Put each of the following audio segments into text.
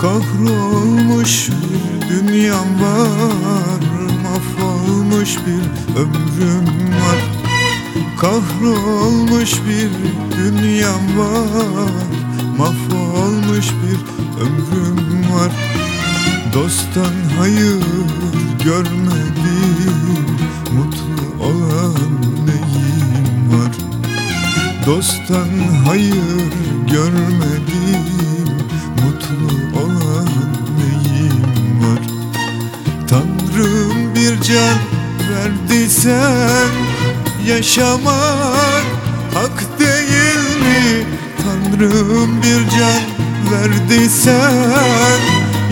Kahrolmuş bir dünyam var Mahvolmuş bir ömrüm var. Kahrolmuş bir dünyam var Mahvolmuş bir ömrüm var. Dosttan hayır görmedim Mutlu olan neyim var? Dosttan hayır görmedim Mutlu can verdiysen Yaşamak hak değil mi? Tanrım bir can verdiysen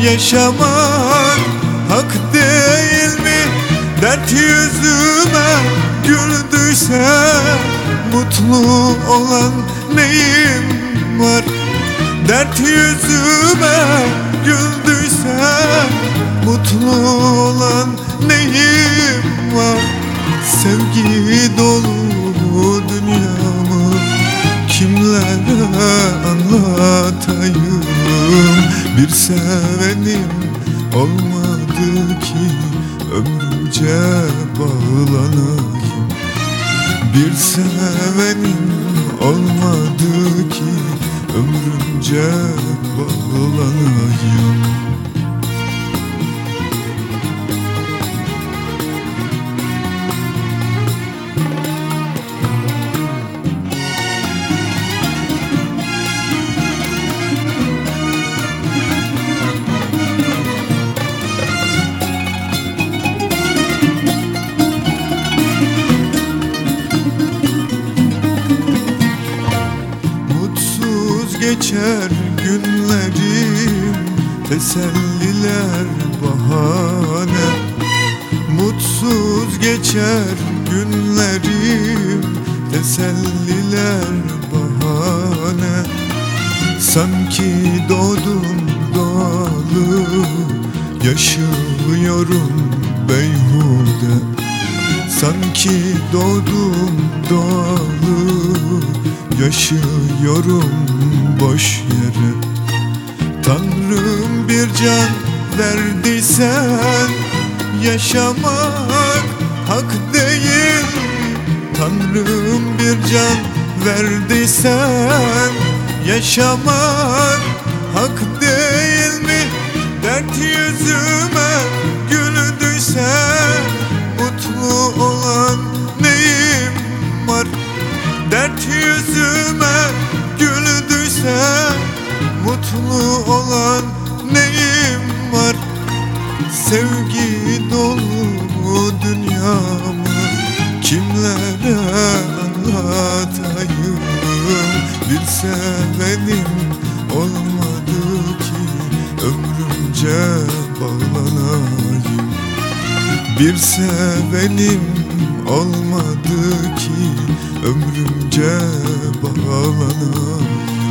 Yaşamak hak değil mi? Dert yüzüme güldüyse Mutlu olan neyim var? Dert yüzüme güldüyse Mutlu olan neyim var? Sevgi dolu dünyamı Kimlere anlatayım Bir sevenim olmadı ki Ömrümce bağlanayım Bir sevenim olmadı ki Ömrümce bağlanayım geçer günlerim Teselliler bahane. Mutsuz geçer günlerim Teselliler bahane. Sanki doğdum doğalı Yaşıyorum beyhude. Sanki doğdum doğalı Yaşıyorum boş yere Tanrım bir can verdiysen Yaşamak hak değil Tanrım bir can verdiysen Yaşamak hak değil mi? Dert yüzüme sevenim olmadı ki Ömrümce bağlanayım. Bir sevenim olmadı ki Ömrümce bağlanayım